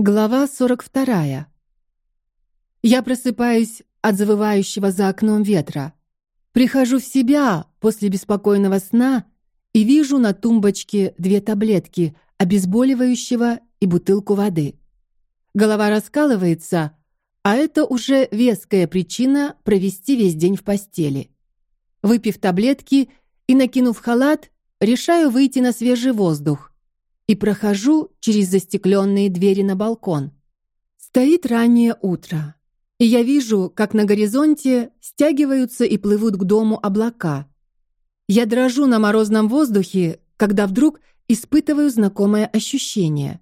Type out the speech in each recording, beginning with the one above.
Глава 42. Я просыпаюсь от завывающего за окном ветра. Прихожу в себя после беспокойного сна и вижу на тумбочке две таблетки обезболивающего и бутылку воды. Голова раскалывается, а это уже веская причина провести весь день в постели. Выпив таблетки и накинув халат, решаю выйти на свежий воздух и прохожу через застекленные двери на балкон. Стоит раннее утро, и я вижу, как на горизонте стягиваются и плывут к дому облака. Я дрожу на морозном воздухе, когда вдруг испытываю знакомое ощущение.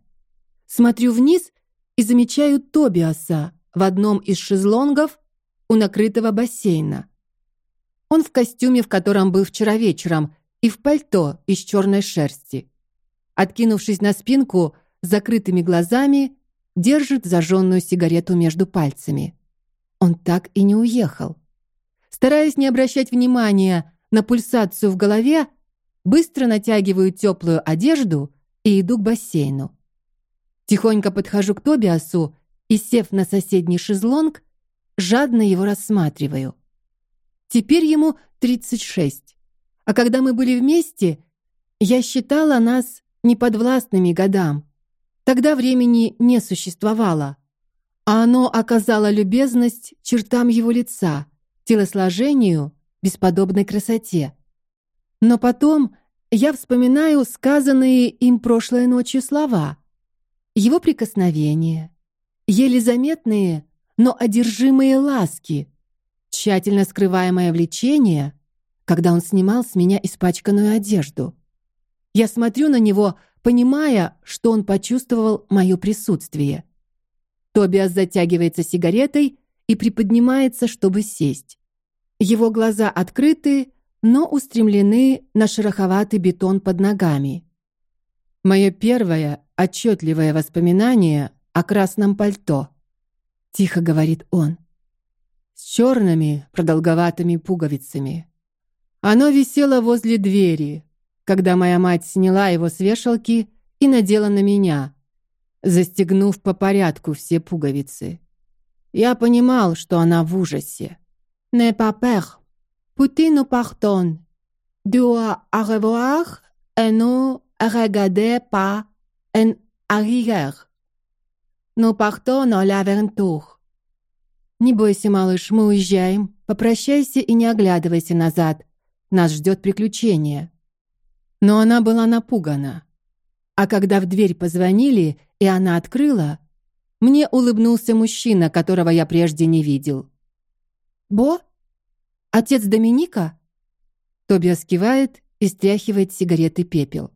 Смотрю вниз и замечаю Тобиаса в одном из шезлонгов у накрытого бассейна. Он в костюме, в котором был вчера вечером, и в пальто из черной шерсти. Откинувшись на спинку, закрытыми глазами, держит зажженную сигарету между пальцами. Он так и не уехал. Стараясь не обращать внимания на пульсацию в голове, быстро натягиваю теплую одежду и иду к бассейну. Тихонько подхожу к Тобиасу и, сев на соседний шезлонг, жадно его рассматриваю. Теперь ему 36. А когда мы были вместе, я считала нас неподвластными годам. Тогда времени не существовало, а оно оказало любезность чертам его лица, телосложению, бесподобной красоте. Но потом я вспоминаю сказанные им прошлой ночью слова, его прикосновения, еле заметные, но одержимые ласки, тщательно скрываемое влечение, когда он снимал с меня испачканную одежду. Я смотрю на него, понимая, что он почувствовал мое присутствие. Тобиас затягивается сигаретой и приподнимается, чтобы сесть. Его глаза открыты, но устремлены на шероховатый бетон под ногами. Мое первое отчетливое воспоминание о красном пальто. Тихо говорит он. С черными продолговатыми пуговицами. Оно висело возле двери, когда моя мать сняла его с вешалки и надела на меня, застегнув по порядку все пуговицы. Я понимал, что она в ужасе. «Не папер, пути nous pardonne. Dois au revoir et nous regarder pas en arrière. Nous partons à l'aventure». «Не бойся, малыш, мы уезжаем. Попрощайся и не оглядывайся назад. Нас ждет приключение». Но она была напугана. А когда в дверь позвонили, и она открыла, мне улыбнулся мужчина, которого я прежде не видел. «Бо? Отец Доминика?» Тобиас кивает и стряхивает сигареты пепел.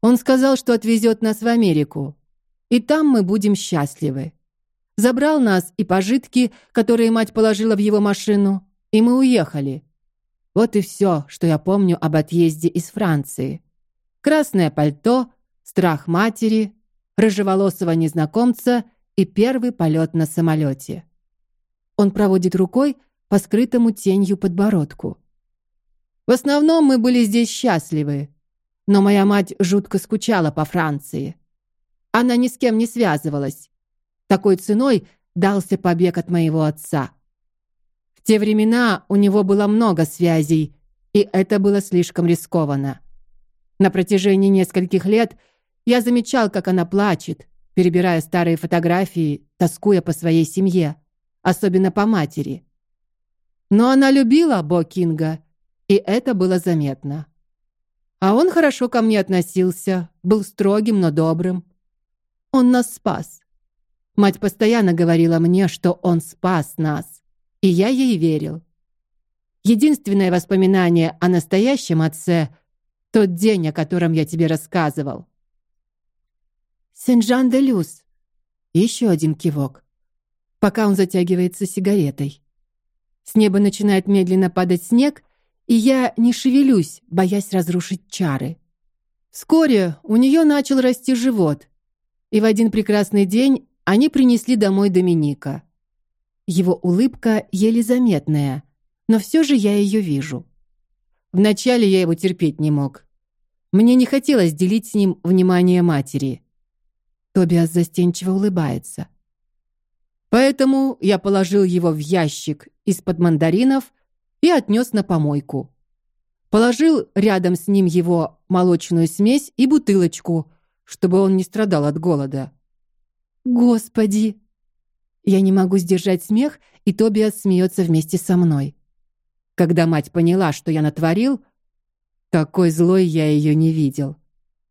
Он сказал, что отвезет нас в Америку, и там мы будем счастливы. Забрал нас и пожитки, которые мать положила в его машину, и мы уехали. Вот и все, что я помню об отъезде из Франции. Красное пальто, страх матери, рыжеволосого незнакомца и первый полет на самолете. Он проводит рукой по скрытому тенью подбородку. В основном мы были здесь счастливы, но моя мать жутко скучала по Франции. Она ни с кем не связывалась. Такой ценой дался побег от моего отца те времена у него было много связей, и это было слишком рискованно. На протяжении нескольких лет я замечал, как она плачет, перебирая старые фотографии, тоскуя по своей семье, особенно по матери. Но она любила Бо Кинга, и это было заметно. А он хорошо ко мне относился, был строгим, но добрым. Он нас спас. Мать постоянно говорила мне, что он спас нас. И я ей верил. Единственное воспоминание о настоящем отце — тот день, о котором я тебе рассказывал. Сен-Жан-де-Люс. Еще один кивок. Пока он затягивается сигаретой. С неба начинает медленно падать снег, и я не шевелюсь, боясь разрушить чары. Вскоре у нее начал расти живот, и в один прекрасный день они принесли домой Доминика. Его улыбка еле заметная, но все же я ее вижу. Вначале я его терпеть не мог. Мне не хотелось делить с ним внимание матери. Тобиас застенчиво улыбается. Поэтому я положил его в ящик из-под мандаринов и отнес на помойку. Положил рядом с ним его молочную смесь и бутылочку, чтобы он не страдал от голода. Господи! Я не могу сдержать смех, и Тобиас смеется вместе со мной. Когда мать поняла, что я натворил, такой злой я ее не видел.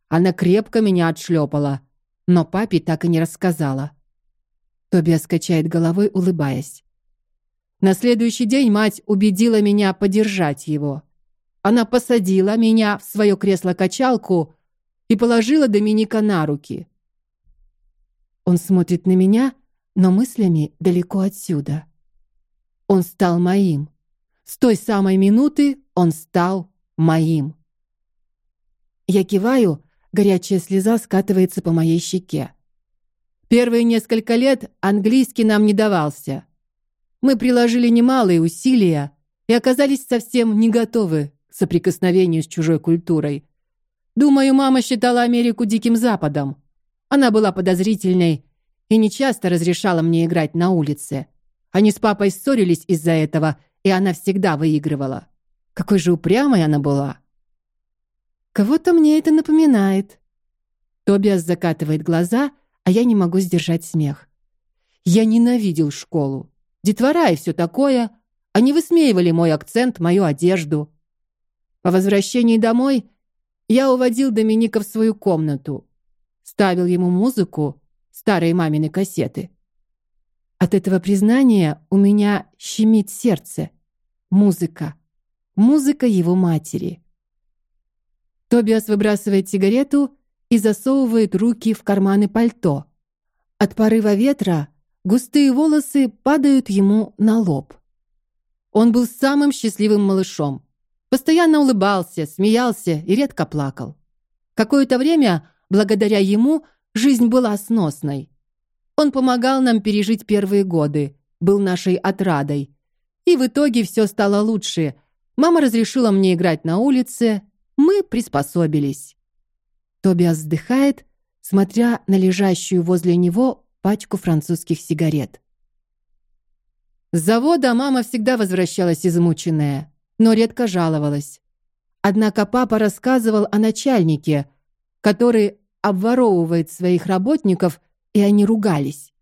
Она крепко меня отшлепала, но папе так и не рассказала. Тобиас качает головой, улыбаясь. На следующий день мать убедила меня подержать его. Она посадила меня в свое кресло-качалку и положила Доминика на руки. Он смотрит на меня, но мыслями далеко отсюда. Он стал моим. С той самой минуты он стал моим. Я киваю, горячая слеза скатывается по моей щеке. Первые несколько лет английский нам не давался. Мы приложили немалые усилия и оказались совсем не готовы к соприкосновению с чужой культурой. Думаю, мама считала Америку диким западом. Она была подозрительной и не часто разрешала мне играть на улице. Они с папой ссорились из-за этого, и она всегда выигрывала. Какой же упрямой она была. Кого-то мне это напоминает. Тобиас закатывает глаза, а я не могу сдержать смех. Я ненавидел школу. Детвора и все такое. Они высмеивали мой акцент, мою одежду. По возвращении домой я уводил Доминика в свою комнату, ставил ему музыку, старые мамины кассеты. От этого признания у меня щемит сердце. Музыка. Музыка его матери. Тобиас выбрасывает сигарету и засовывает руки в карманы пальто. От порыва ветра густые волосы падают ему на лоб. Он был самым счастливым малышом. Постоянно улыбался, смеялся и редко плакал. Какое-то время, благодаря ему, жизнь была сносной. Он помогал нам пережить первые годы, был нашей отрадой. И в итоге все стало лучше. Мама разрешила мне играть на улице, мы приспособились. Тобиас вздыхает, смотря на лежащую возле него пачку французских сигарет. С завода мама всегда возвращалась измученная, но редко жаловалась. Однако папа рассказывал о начальнике, который обворовывает своих работников, и они ругались.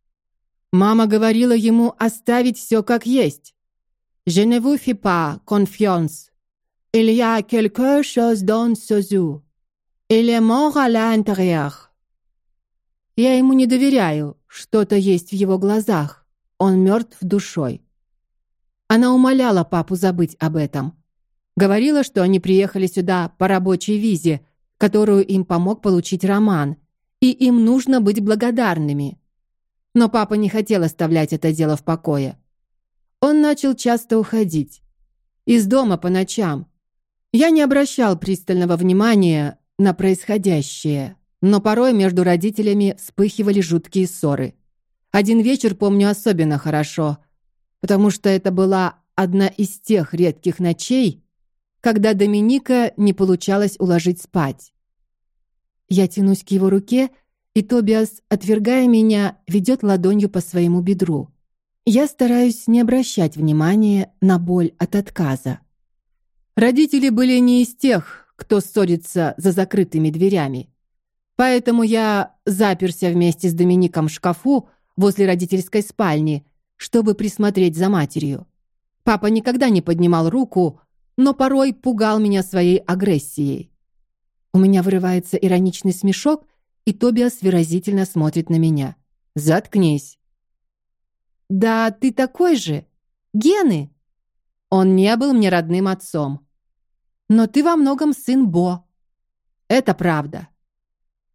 Мама говорила ему оставить все как есть. Je ne vous fais pas confiance. Il y a quelque chose dans ce zoo. Il est mort à l'intérieur. Я ему не доверяю. Что-то есть в его глазах. Он мертв душой. Она умоляла папу забыть об этом. Говорила, что они приехали сюда по рабочей визе, которую им помог получить Роман, и им нужно быть благодарными. Но папа не хотел оставлять это дело в покое. Он начал часто уходить. Из дома по ночам, я не обращал пристального внимания на происходящее, но порой между родителями вспыхивали жуткие ссоры. Один вечер помню особенно хорошо, потому что это была одна из тех редких ночей, когда Доминика не получалось уложить спать. Я тянусь к его руке, и Тобиас, отвергая меня, ведет ладонью по своему бедру. Я стараюсь не обращать внимания на боль от отказа. Родители были не из тех, кто ссорится за закрытыми дверями. Поэтому я заперся вместе с Домиником в шкафу возле родительской спальни, чтобы присмотреть за матерью. Папа никогда не поднимал руку, но порой пугал меня своей агрессией. У меня вырывается ироничный смешок, и Тобиас выразительно смотрит на меня. Заткнись. Да, ты такой же. Гены. Он не был мне родным отцом. Но ты во многом сын Бо. Это правда.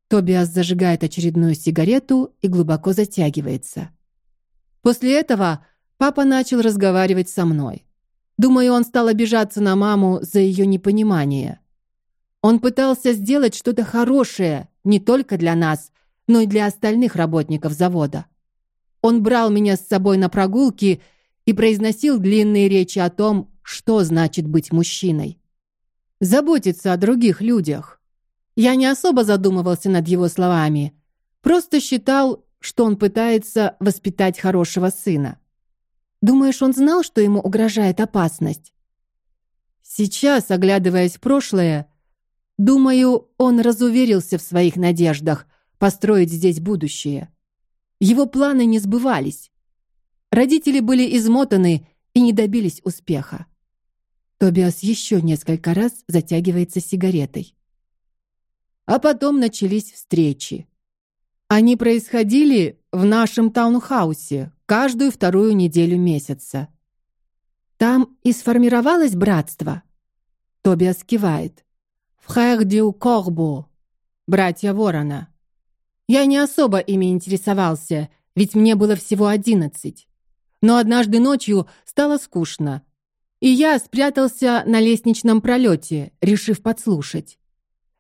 Тобиас зажигает очередную сигарету и глубоко затягивается. После этого папа начал разговаривать со мной. Думаю, он стал обижаться на маму за ее непонимание. Он пытался сделать что-то хорошее не только для нас, но и для остальных работников завода. Он брал меня с собой на прогулки и произносил длинные речи о том, что значит быть мужчиной. Заботиться о других людях. Я не особо задумывался над его словами, Просто считал, что он пытается воспитать хорошего сына. Думаешь, он знал, что ему угрожает опасность? Сейчас, оглядываясь в прошлое, думаю, он разуверился в своих надеждах построить здесь будущее. Его планы не сбывались. Родители были измотаны и не добились успеха. Тобиас еще несколько раз затягивается сигаретой. А потом начались встречи. Они происходили в нашем таунхаусе каждую вторую неделю месяца. Там и сформировалось братство. Тобиас кивает. Frère du Corbeau. Братья Ворона. Я не особо ими интересовался, ведь мне было всего одиннадцать. Но однажды ночью стало скучно, и я спрятался на лестничном пролете, решив подслушать.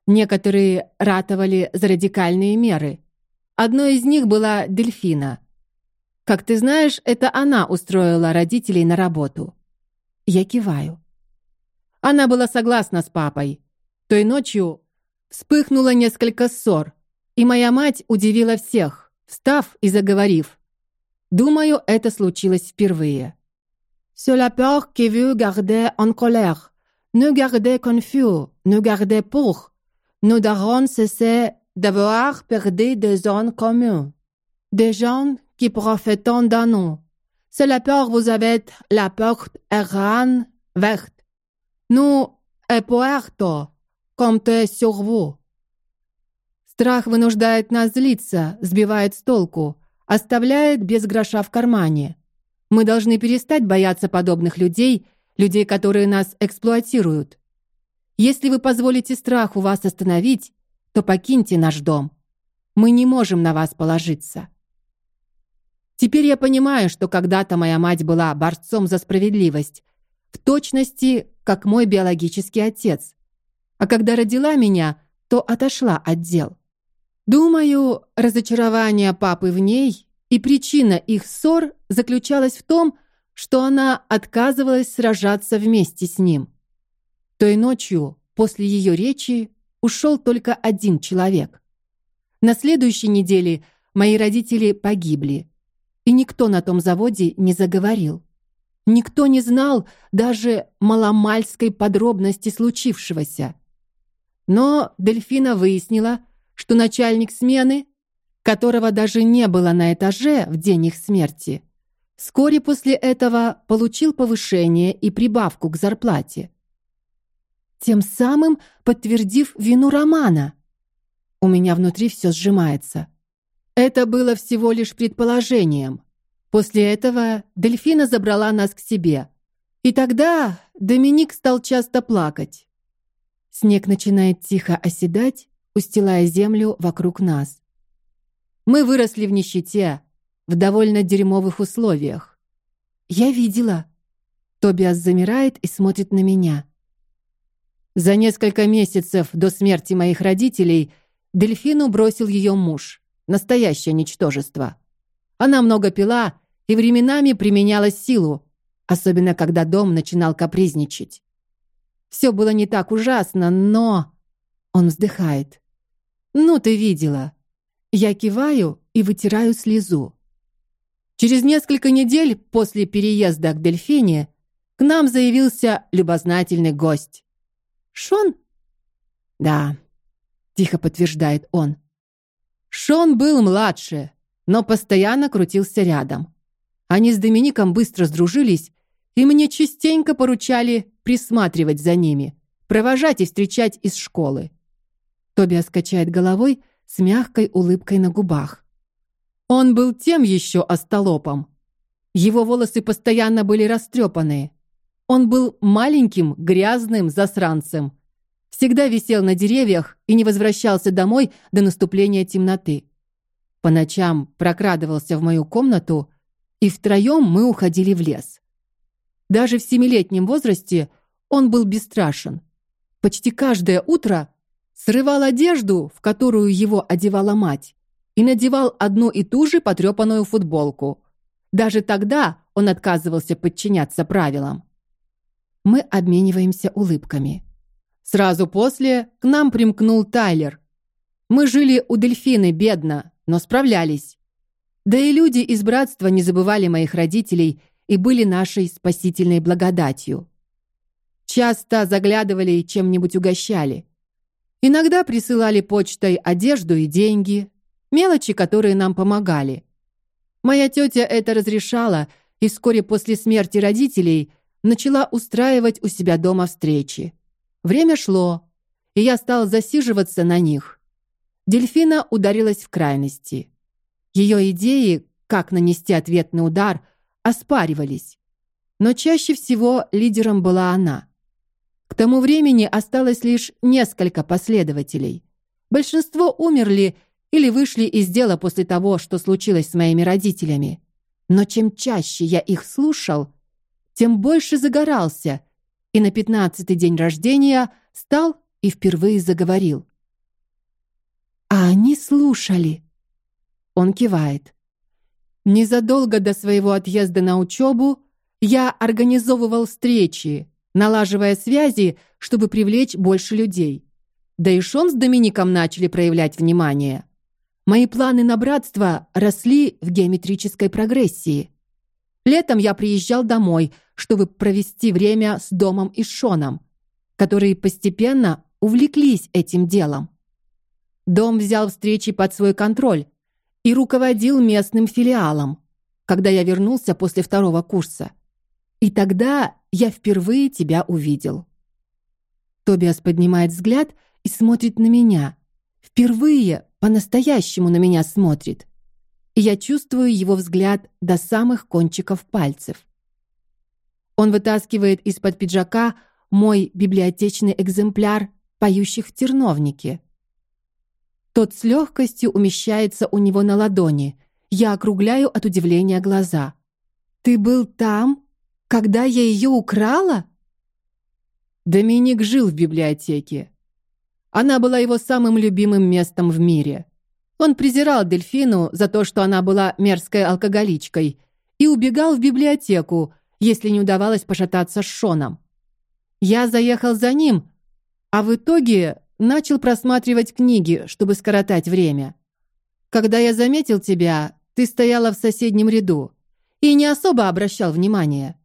Некоторые ратовали за радикальные меры. Одной из них была Дельфина. Как ты знаешь, это она устроила родителей на работу. Я киваю. Она была согласна с папой. Той ночью вспыхнуло несколько ссор, и моя мать удивила всех, встав и заговорив. Думаю, это случилось впервые. C'est la peur qui veut garder en colère. Ne garder confus, ne garder pour. Nous darons cesser d'avoir perdu des zones communes. Des gens qui profitent de nous. C'est la peur vous avez la porte errant verte. Nous, et puerto, comptez sur vous. Страх вынуждает нас злиться, сбивает с толку, оставляет без гроша в кармане. Мы должны перестать бояться подобных людей, людей, которые нас эксплуатируют. Если вы позволите страху вас остановить, то покиньте наш дом. Мы не можем на вас положиться. Теперь я понимаю, что когда-то моя мать была борцом за справедливость, в точности, как мой биологический отец. А когда родила меня, то отошла от дел. Думаю, разочарование папы в ней и причина их ссор заключалась в том, что она отказывалась сражаться вместе с ним. Той ночью, после ее речи, ушел только один человек. На следующей неделе мои родители погибли, и никто на том заводе не заговорил. Никто не знал даже маломальской подробности случившегося. Но Дельфина выяснила, что начальник смены которого даже не было на этаже в день их смерти, вскоре после этого получил повышение и прибавку к зарплате. Тем самым подтвердив вину Романа. У меня внутри все сжимается. Это было всего лишь предположением. После этого Дельфина забрала нас к себе. И тогда Доминик стал часто плакать. Снег начинает тихо оседать, устилая землю вокруг нас. Мы выросли в нищете, в довольно дерьмовых условиях. Я видела. Тобиас замирает и смотрит на меня. За несколько месяцев до смерти моих родителей Дельфину бросил ее муж, настоящее ничтожество. Она много пила и временами применяла силу, особенно когда дом начинал капризничать. Все было не так ужасно, но он вздыхает. Ну ты видела. Я киваю и вытираю слезу. Через несколько недель после переезда к Дельфине к нам заявился любознательный гость. Шон? Да, тихо подтверждает он. Шон был младше, но постоянно крутился рядом. Они с Домиником быстро сдружились, и мне частенько поручали присматривать за ними, провожать и встречать из школы. Тоби качает головой с мягкой улыбкой на губах. Он был тем еще остолопом. Его волосы постоянно были растрепаны. Он был маленьким, грязным засранцем. Всегда висел на деревьях и не возвращался домой до наступления темноты. По ночам прокрадывался в мою комнату, и втроем мы уходили в лес. Даже в семилетнем возрасте он был бесстрашен. Почти каждое утро срывал одежду, в которую его одевала мать, и надевал одну и ту же потрепанную футболку. Даже тогда он отказывался подчиняться правилам. Мы обмениваемся улыбками. Сразу после к нам примкнул Тайлер. Мы жили у Дельфины бедно, но справлялись. Да и люди из братства не забывали моих родителей и были нашей спасительной благодатью. Часто заглядывали и чем-нибудь угощали. Иногда присылали почтой одежду и деньги, мелочи, которые нам помогали. Моя тетя это разрешала и вскоре после смерти родителей начала устраивать у себя дома встречи. Время шло, и я стал засиживаться на них. Дельфина ударилась в крайности. Ее идеи, как нанести ответный удар, оспаривались. Но чаще всего лидером была она. К тому времени осталось лишь несколько последователей. Большинство умерли или вышли из дела после того, что случилось с моими родителями. Но чем чаще я их слушал, тем больше загорался, и на пятнадцатый день рождения стал и впервые заговорил. А они слушали. Он кивает. Незадолго до своего отъезда на учебу я организовывал встречи, налаживая связи, чтобы привлечь больше людей. Да и Шон с Домиником начали проявлять внимание. Мои планы на братство росли в геометрической прогрессии. Летом я приезжал домой, чтобы провести время с домом и Шоном, которые постепенно увлеклись этим делом. Дом взял встречи под свой контроль и руководил местным филиалом, когда я вернулся после второго курса. И тогда я впервые тебя увидел. Тобиас поднимает взгляд и смотрит на меня. Впервые по-настоящему на меня смотрит. И я чувствую его взгляд до самых кончиков пальцев. Он вытаскивает из-под пиджака мой библиотечный экземпляр поющих в терновнике. Тот с легкостью умещается у него на ладони. Я округляю от удивления глаза. Ты был там, когда я ее украла? Доминик жил в библиотеке. Она была его самым любимым местом в мире. Он презирал Дельфину за то, что она была мерзкой алкоголичкой, и убегал в библиотеку, если не удавалось пошататься с Шоном. Я заехал за ним, а в итоге начал просматривать книги, чтобы скоротать время. Когда я заметил тебя, ты стояла в соседнем ряду и не особо обращал внимания,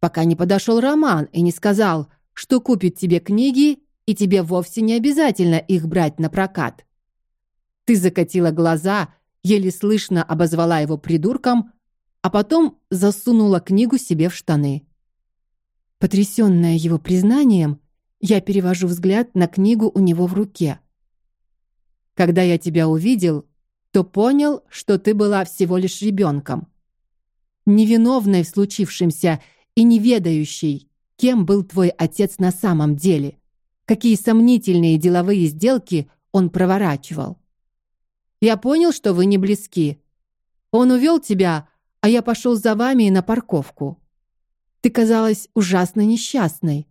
пока не подошел Роман и не сказал, что купит тебе книги и тебе вовсе не обязательно их брать на прокат. Ты закатила глаза, еле слышно обозвала его придурком, а потом засунула книгу себе в штаны. Потрясенная его признанием, я перевожу взгляд на книгу у него в руке. Когда я тебя увидел, то понял, что ты была всего лишь ребенком, невиновной в случившемся и не ведающей, кем был твой отец на самом деле, какие сомнительные деловые сделки он проворачивал. Я понял, что вы не близки. Он увел тебя, а я пошел за вами на парковку. Ты казалась ужасно несчастной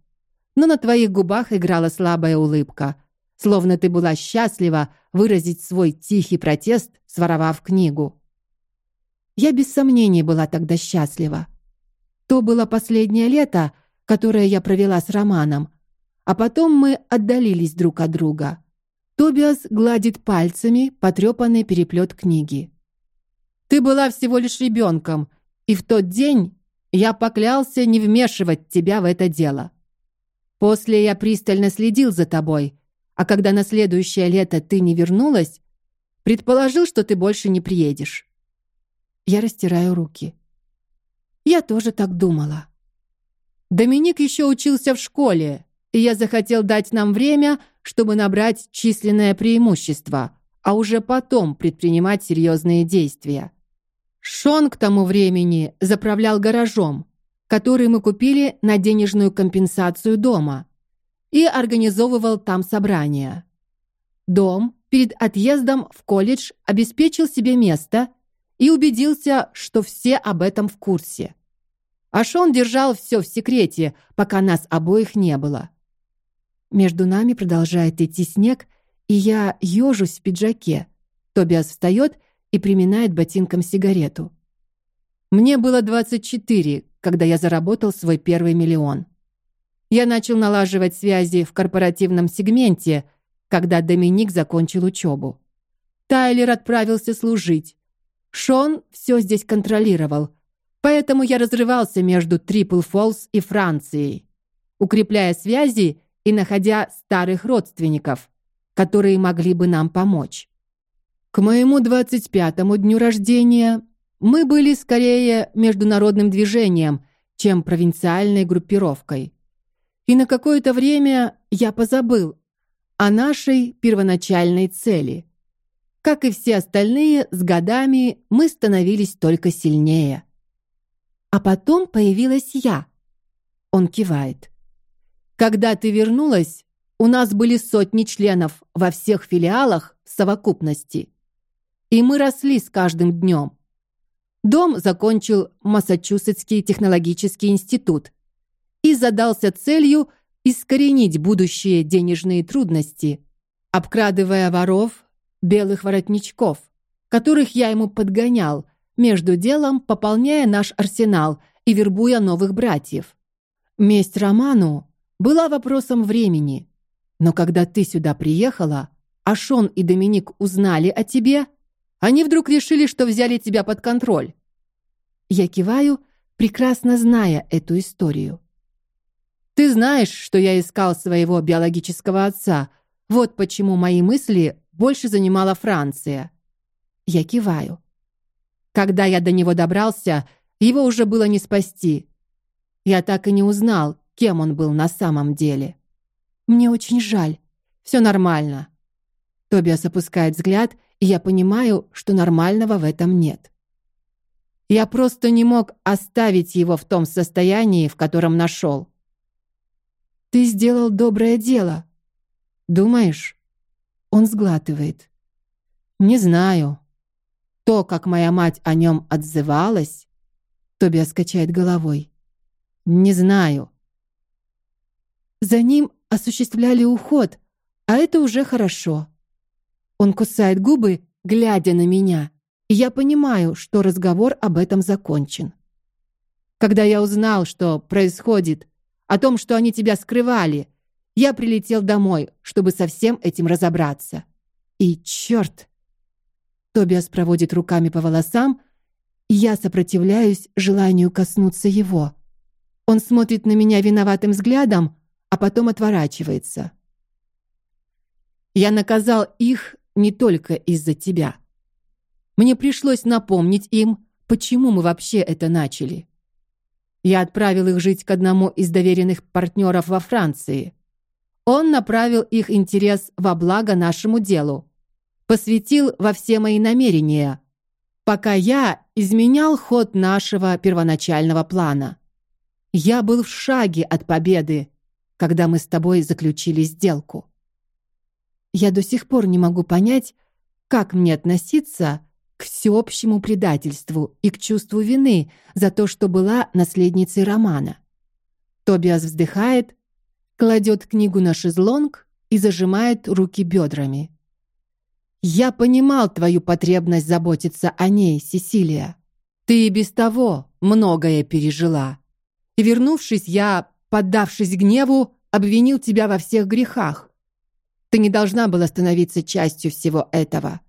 но на твоих губах играла слабая улыбка, словно ты была счастлива выразить свой тихий протест, своровав книгу. Я без сомнений была тогда счастлива. То было последнее лето, которое я провела с Романом, а потом мы отдалились друг от друга. Тобиас гладит пальцами потрепанный переплет книги. Ты была всего лишь ребенком, и в тот день я поклялся не вмешивать тебя в это дело. После я пристально следил за тобой, а когда на следующее лето ты не вернулась, предположил, что ты больше не приедешь. Я растираю руки. Я тоже так думала. Доминик еще учился в школе, и я захотел дать нам время, чтобы набрать численное преимущество, а уже потом предпринимать серьезные действия. Шон к тому времени заправлял гаражом, который мы купили на денежную компенсацию дома, и организовывал там собрания. Дом перед отъездом в колледж обеспечил себе место и убедился, что все об этом в курсе. А Шон держал все в секрете, пока нас обоих не было. Между нами продолжает идти снег, и я ежусь в пиджаке. Тобиас встает и приминает ботинком сигарету. Мне было двадцать четыре, когда я заработал свой первый миллион. Я начал налаживать связи в корпоративном сегменте, когда Доминик закончил учебу. Тайлер отправился служить. Шон все здесь контролировал. Поэтому я разрывался между Трипл Фолс и Францией, укрепляя связи и находя старых родственников, которые могли бы нам помочь. К моему 25-му дню рождения мы были скорее международным движением, чем провинциальной группировкой. И на какое-то время я позабыл о нашей первоначальной цели. Как и все остальные, с годами мы становились только сильнее. А потом появилась я. Он кивает. Когда ты вернулась, у нас были сотни членов во всех филиалах в совокупности. И мы росли с каждым днем. Дом закончил Массачусетский технологический институт и задался целью искоренить будущие денежные трудности, обкрадывая воров, белых воротничков, которых я ему подгонял, между делом пополняя наш арсенал и вербуя новых братьев. Месть Роману была вопросом времени. Но когда ты сюда приехала, а Шон и Доминик узнали о тебе, они вдруг решили, что взяли тебя под контроль. Я киваю, прекрасно зная эту историю. Ты знаешь, что я искал своего биологического отца. Вот почему мои мысли больше занимала Франция. Я киваю. Когда я до него добрался, его уже было не спасти. Я так и не узнал, кем он был на самом деле. Мне очень жаль. Все нормально. Тобиас опускает взгляд, и я понимаю, что нормального в этом нет. Я просто не мог оставить его в том состоянии, в котором нашел. Ты сделал доброе дело. Думаешь? Он сглатывает. Не знаю. То, как моя мать о нем отзывалась, Тобиас качает головой. Не знаю. За ним осуществляли уход, а это уже хорошо. Он кусает губы, глядя на меня, и я понимаю, что разговор об этом закончен. Когда я узнал, что происходит, о том, что они тебя скрывали, я прилетел домой, чтобы со всем этим разобраться. И черт, Тобиас проводит руками по волосам, и я сопротивляюсь желанию коснуться его. Он смотрит на меня виноватым взглядом, а потом отворачивается. Я наказал их не только из-за тебя. Мне пришлось напомнить им, почему мы вообще это начали. Я отправил их жить к одному из доверенных партнеров во Франции. Он направил их интерес во благо нашему делу посвятил во все мои намерения, пока я изменял ход нашего первоначального плана. Я был в шаге от победы, когда мы с тобой заключили сделку. Я до сих пор не могу понять, как мне относиться к всеобщему предательству и к чувству вины за то, что была наследницей Романа. Тобиас вздыхает, кладет книгу на шезлонг и зажимает руки бедрами. Я понимал твою потребность заботиться о ней, Сесилия. Ты и без того многое пережила. Вернувшись, я, поддавшись гневу, обвинил тебя во всех грехах. Ты не должна была становиться частью всего этого.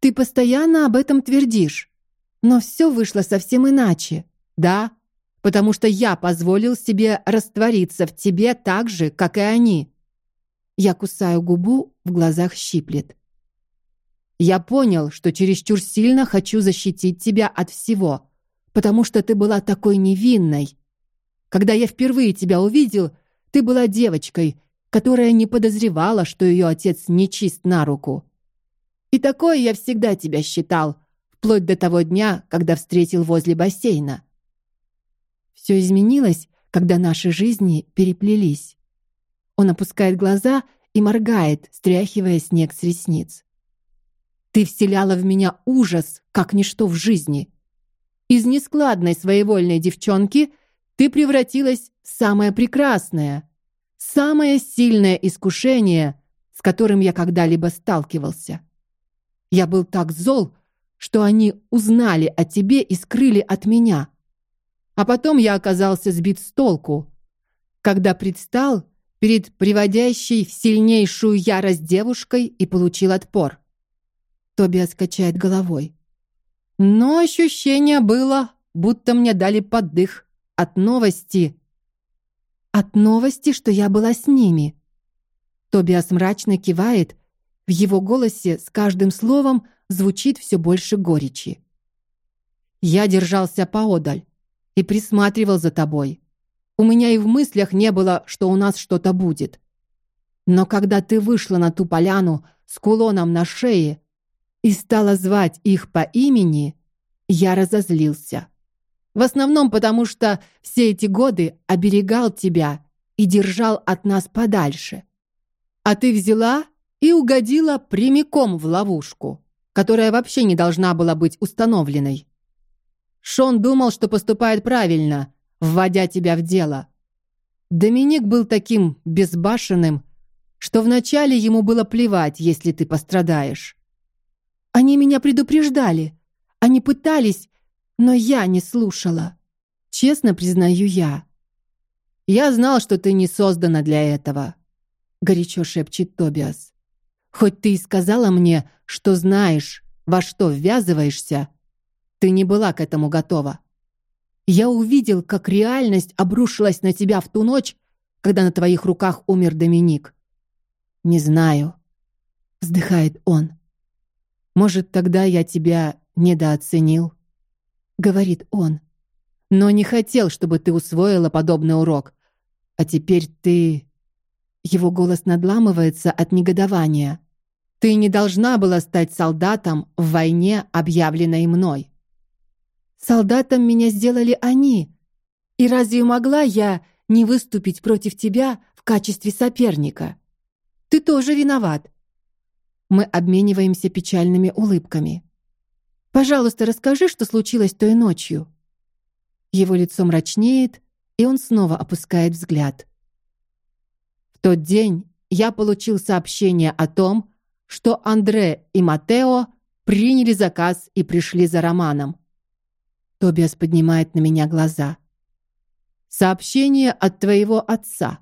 Ты постоянно об этом твердишь, но все вышло совсем иначе. Да, потому что я позволил себе раствориться в тебе так же, как и они. Я кусаю губу, в глазах щиплет. Я понял, что чересчур сильно хочу защитить тебя от всего, потому что ты была такой невинной. Когда я впервые тебя увидел, ты была девочкой, которая не подозревала, что ее отец нечист на руку. И такой я всегда тебя считал, вплоть до того дня, когда встретил возле бассейна. Все изменилось, когда наши жизни переплелись. Он опускает глаза и моргает, стряхивая снег с ресниц. Ты вселяла в меня ужас, как ничто в жизни. Из нескладной своевольной девчонки ты превратилась в самое прекрасное, самое сильное искушение, с которым я когда-либо сталкивался. Я был так зол, что они узнали о тебе и скрыли от меня. А потом я оказался сбит с толку, когда предстал перед приводящей в сильнейшую ярость девушкой и получил отпор. Тобиас качает головой. Но ощущение было, будто мне дали поддых от новости. От новости, что я была с ними. Тобиас мрачно кивает, в его голосе с каждым словом звучит все больше горечи. Я держался поодаль и присматривал за тобой. У меня и в мыслях не было, что у нас что-то будет. Но когда ты вышла на ту поляну с кулоном на шее и стала звать их по имени, я разозлился. В основном потому, что все эти годы оберегал тебя и держал от нас подальше. А ты взяла и угодила прямиком в ловушку, которая вообще не должна была быть установленной. Шон думал, что поступает правильно, вводя тебя в дело. Доминик был таким безбашенным, что вначале ему было плевать, если ты пострадаешь. Они меня предупреждали. Они пытались, но я не слушала. Честно признаю я. Я знал, что ты не создана для этого, горячо шепчет Тобиас. Хоть ты и сказала мне, что знаешь, во что ввязываешься, ты не была к этому готова. Я увидел, как реальность обрушилась на тебя в ту ночь, когда на твоих руках умер Доминик. Не знаю, вздыхает он. Может, тогда я тебя недооценил, говорит он. Но не хотел, чтобы ты усвоила подобный урок. А теперь ты Его голос надламывается от негодования. Ты не должна была стать солдатом в войне, объявленной мной. Солдатом меня сделали они. И разве могла я не выступить против тебя в качестве соперника? Ты тоже виноват. Мы обмениваемся печальными улыбками. Пожалуйста, расскажи, что случилось той ночью. Его лицо мрачнеет, и он снова опускает взгляд. В тот день я получил сообщение о том, что Андре и Матео приняли заказ и пришли за Романом. Тобиас поднимает на меня глаза. Сообщение от твоего отца.